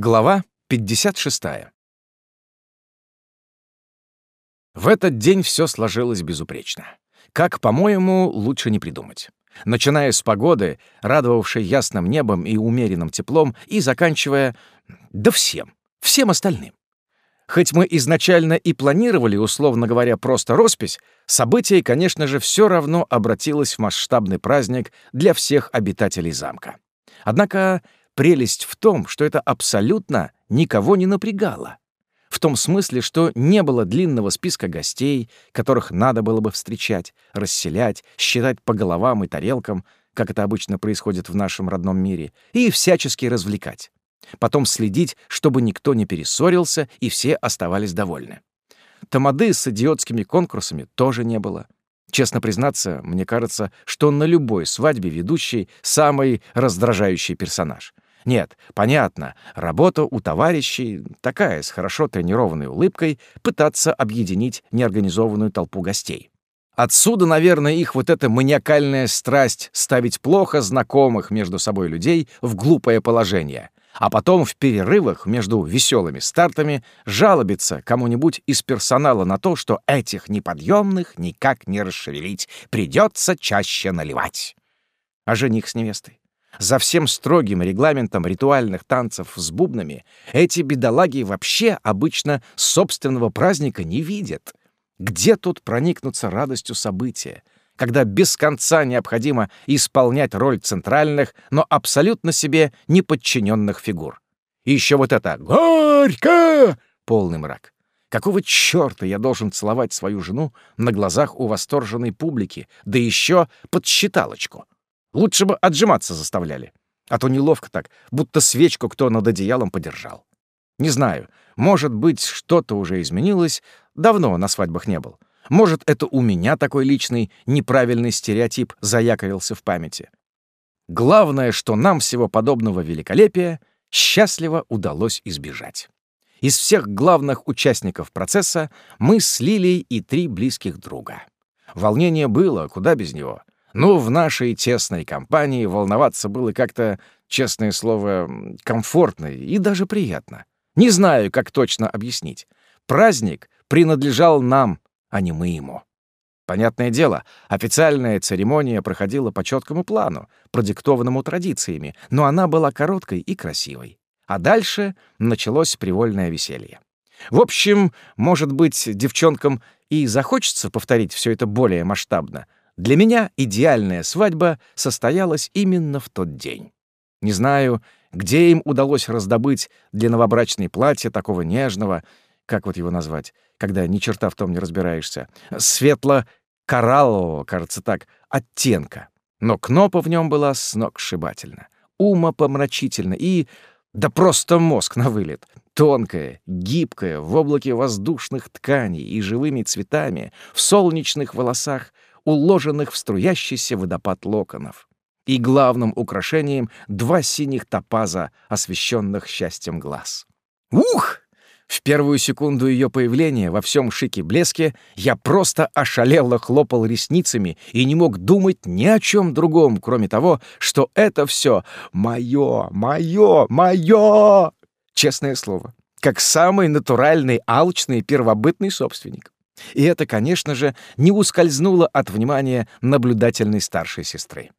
Глава 56. В этот день все сложилось безупречно. Как, по-моему, лучше не придумать. Начиная с погоды, радовавшей ясным небом и умеренным теплом, и заканчивая... да всем, всем остальным. Хоть мы изначально и планировали, условно говоря, просто роспись, событие, конечно же, все равно обратилось в масштабный праздник для всех обитателей замка. Однако Прелесть в том, что это абсолютно никого не напрягало. В том смысле, что не было длинного списка гостей, которых надо было бы встречать, расселять, считать по головам и тарелкам, как это обычно происходит в нашем родном мире, и всячески развлекать. Потом следить, чтобы никто не перессорился и все оставались довольны. Тамады с идиотскими конкурсами тоже не было. Честно признаться, мне кажется, что на любой свадьбе ведущий самый раздражающий персонаж — нет, понятно, работа у товарищей такая, с хорошо тренированной улыбкой, пытаться объединить неорганизованную толпу гостей. Отсюда, наверное, их вот эта маниакальная страсть ставить плохо знакомых между собой людей в глупое положение, а потом в перерывах между веселыми стартами жалобиться кому-нибудь из персонала на то, что этих неподъемных никак не расшевелить, придется чаще наливать. А жених с невестой? За всем строгим регламентом ритуальных танцев с бубнами эти бедолаги вообще обычно собственного праздника не видят. Где тут проникнуться радостью события, когда без конца необходимо исполнять роль центральных, но абсолютно себе неподчиненных фигур? И еще вот это «Горько!» — полный мрак. Какого чёрта я должен целовать свою жену на глазах у восторженной публики, да еще под считалочку? Лучше бы отжиматься заставляли. А то неловко так, будто свечку кто над одеялом подержал. Не знаю, может быть, что-то уже изменилось, давно на свадьбах не был. Может, это у меня такой личный неправильный стереотип заякорился в памяти. Главное, что нам всего подобного великолепия счастливо удалось избежать. Из всех главных участников процесса мы с Лилией и три близких друга. Волнение было, куда без него. Ну, в нашей тесной компании волноваться было как-то, честное слово, комфортно и даже приятно. Не знаю, как точно объяснить. Праздник принадлежал нам, а не мы ему. Понятное дело, официальная церемония проходила по четкому плану, продиктованному традициями, но она была короткой и красивой. А дальше началось привольное веселье. В общем, может быть, девчонкам и захочется повторить все это более масштабно — для меня идеальная свадьба состоялась именно в тот день. Не знаю, где им удалось раздобыть для новобрачной платья такого нежного, как вот его назвать, когда ни черта в том не разбираешься, светло-кораллового, кажется так, оттенка. Но кнопа в нем была сногсшибательна, умопомрачительна и... Да просто мозг на вылет. Тонкая, гибкая, в облаке воздушных тканей и живыми цветами, в солнечных волосах — уложенных в струящийся водопад локонов. И главным украшением — два синих топаза, освещенных счастьем глаз. Ух! В первую секунду ее появления во всем шике блеске я просто ошалело хлопал ресницами и не мог думать ни о чем другом, кроме того, что это все мое, мое, мое. Честное слово, как самый натуральный, алчный, первобытный собственник. И это, конечно же, не ускользнуло от внимания наблюдательной старшей сестры.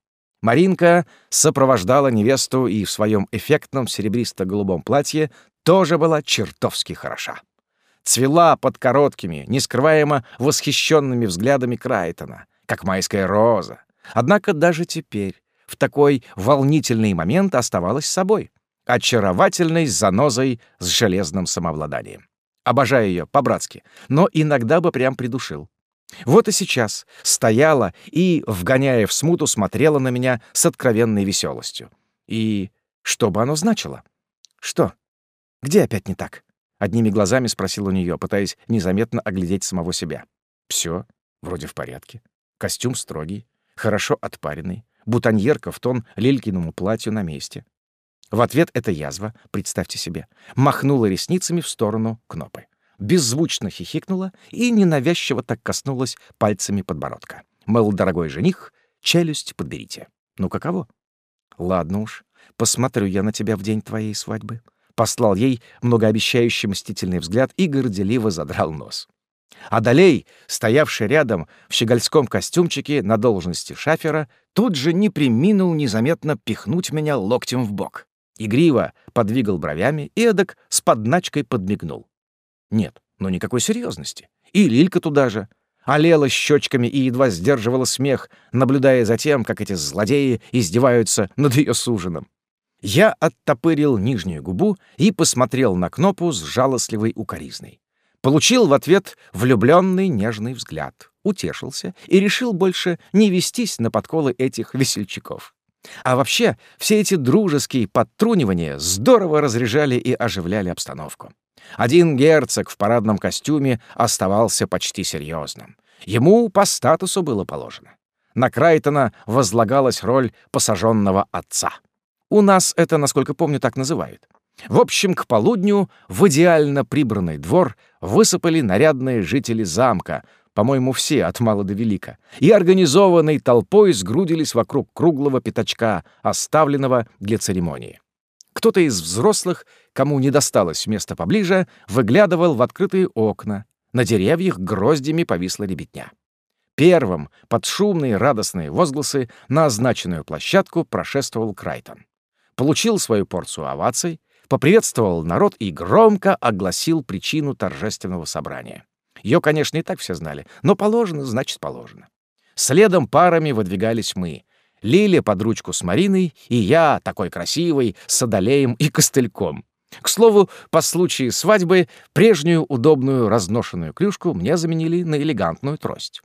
Маринка сопровождала невесту и в своем эффектном серебристо-голубом платье тоже была чертовски хороша. Цвела под короткими, нескрываемо восхищенными взглядами Крайтона, как майская роза. Однако даже теперь, в такой волнительный момент, оставалась собой, очаровательной занозой с железным самообладанием. Обожаю ее, по-братски, но иногда бы прям придушил. Вот и сейчас стояла и, вгоняя в смуту, смотрела на меня с откровенной веселостью. И что бы оно значило? Что? Где опять не так? Одними глазами спросил у нее, пытаясь незаметно оглядеть самого себя. Все, вроде в порядке. Костюм строгий, хорошо отпаренный, бутоньерка в тон лилькиному платью на месте. В ответ эта язва, представьте себе, махнула ресницами в сторону Кнопы. Беззвучно хихикнула и ненавязчиво так коснулась пальцами подбородка. Мол, дорогой жених, челюсть подберите. Ну каково? Ладно уж, посмотрю я на тебя в день твоей свадьбы. послал ей многообещающий мстительный взгляд и горделиво задрал нос. Адалей, стоявший рядом в щегольском костюмчике на должности шафера, тут же не приминул незаметно пихнуть меня локтем в бок. Игриво подвигал бровями и эдак с подначкой подмигнул. Нет, ну никакой серьезности. И Лилька туда же. Олела щечками и едва сдерживала смех, наблюдая за тем, как эти злодеи издеваются над ее суженым. Я оттопырил нижнюю губу и посмотрел на Кнопу с жалостливой укоризной. Получил в ответ влюбленный нежный взгляд, утешился и решил больше не вестись на подколы этих весельчаков. А вообще, все эти дружеские подтрунивания здорово разряжали и оживляли обстановку. Один герцог в парадном костюме оставался почти серьезным. Ему по статусу было положено. На Крайтона возлагалась роль посаженного отца. У нас это, насколько помню, так называют. В общем, к полудню в идеально прибранный двор высыпали нарядные жители замка, по-моему, все от мала до велика, и организованной толпой сгрудились вокруг круглого пятачка, оставленного для церемонии. Кто-то из взрослых, кому не досталось места поближе, выглядывал в открытые окна. На деревьях гроздями повисла ребятня. Первым, под шумные радостные возгласы, на означенную площадку прошествовал Крайтон. Получил свою порцию оваций, поприветствовал народ и громко огласил причину торжественного собрания. Ее, конечно, и так все знали, но положено, значит, положено. Следом парами выдвигались мы. Лиля под ручку с Мариной и я, такой красивый, с одолеем и костыльком. К слову, по случаю свадьбы прежнюю удобную разношенную клюшку мне заменили на элегантную трость.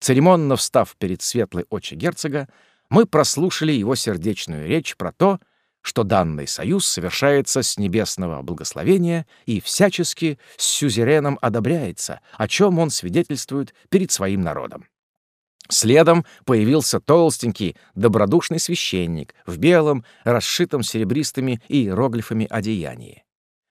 Церемонно встав перед светлой очи герцога, мы прослушали его сердечную речь про то, что данный союз совершается с небесного благословения и всячески с сюзереном одобряется, о чем он свидетельствует перед своим народом. Следом появился толстенький, добродушный священник в белом, расшитом серебристыми иероглифами одеянии.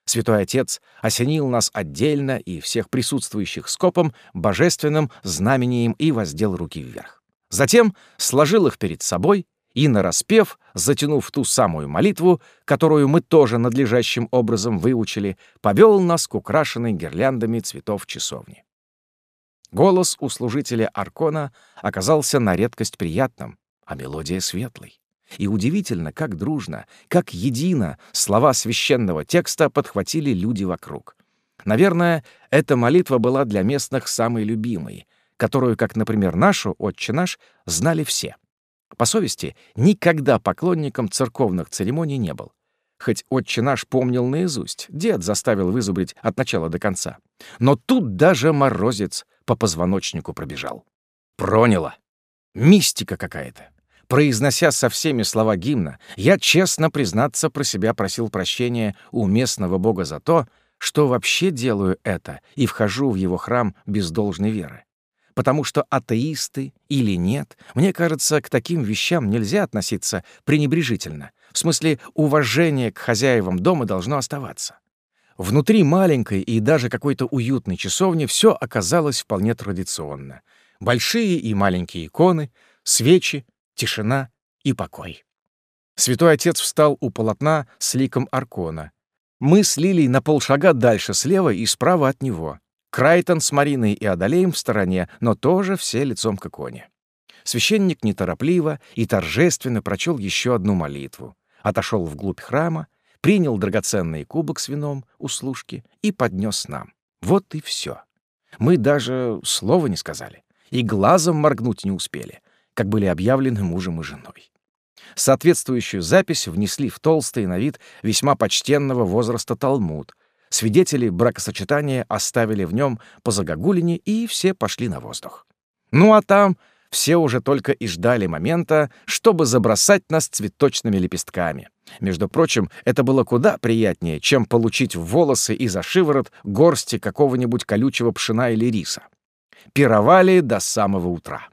Святой Отец осенил нас отдельно и всех присутствующих скопом божественным знамением и воздел руки вверх. Затем сложил их перед собой и, нараспев, затянув ту самую молитву, которую мы тоже надлежащим образом выучили, повел нас к украшенной гирляндами цветов часовни. Голос у служителя Аркона оказался на редкость приятным, а мелодия светлой. И удивительно, как дружно, как едино слова священного текста подхватили люди вокруг. Наверное, эта молитва была для местных самой любимой, которую, как, например, нашу, «Отче наш», знали все — по совести, никогда поклонником церковных церемоний не был. Хоть отче наш помнил наизусть, дед заставил вызубрить от начала до конца. Но тут даже морозец по позвоночнику пробежал. Проняло. Мистика какая-то. Произнося со всеми слова гимна, я, честно признаться, про себя просил прощения у местного бога за то, что вообще делаю это и вхожу в его храм без должной веры потому что атеисты или нет, мне кажется, к таким вещам нельзя относиться пренебрежительно. В смысле, уважение к хозяевам дома должно оставаться. Внутри маленькой и даже какой-то уютной часовни все оказалось вполне традиционно. Большие и маленькие иконы, свечи, тишина и покой. Святой Отец встал у полотна с ликом Аркона. Мы с Лилией на полшага дальше слева и справа от него. Крайтон с Мариной и Адалеем в стороне, но тоже все лицом к иконе. Священник неторопливо и торжественно прочел еще одну молитву, отошел вглубь храма, принял драгоценный кубок с вином у служки и поднес нам. Вот и все. Мы даже слова не сказали и глазом моргнуть не успели, как были объявлены мужем и женой. Соответствующую запись внесли в толстый на вид весьма почтенного возраста Талмуд, Свидетели бракосочетания оставили в нем по загогулине, и все пошли на воздух. Ну а там все уже только и ждали момента, чтобы забросать нас цветочными лепестками. Между прочим, это было куда приятнее, чем получить в волосы и за шиворот горсти какого-нибудь колючего пшена или риса. Пировали до самого утра.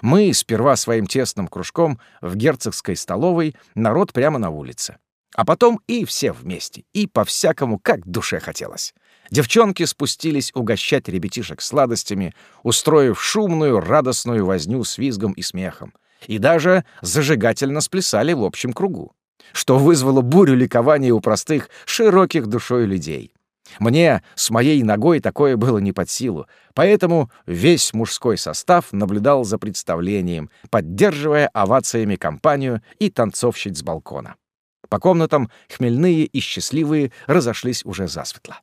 Мы сперва своим тесным кружком в герцогской столовой, народ прямо на улице. А потом и все вместе, и по-всякому, как душе хотелось. Девчонки спустились угощать ребятишек сладостями, устроив шумную, радостную возню с визгом и смехом. И даже зажигательно сплясали в общем кругу. что вызвало бурю ликования у простых, широких душой людей. Мне с моей ногой такое было не под силу, поэтому весь мужской состав наблюдал за представлением, поддерживая овациями компанию и танцовщиц с балкона. По комнатам хмельные и счастливые разошлись уже засветло.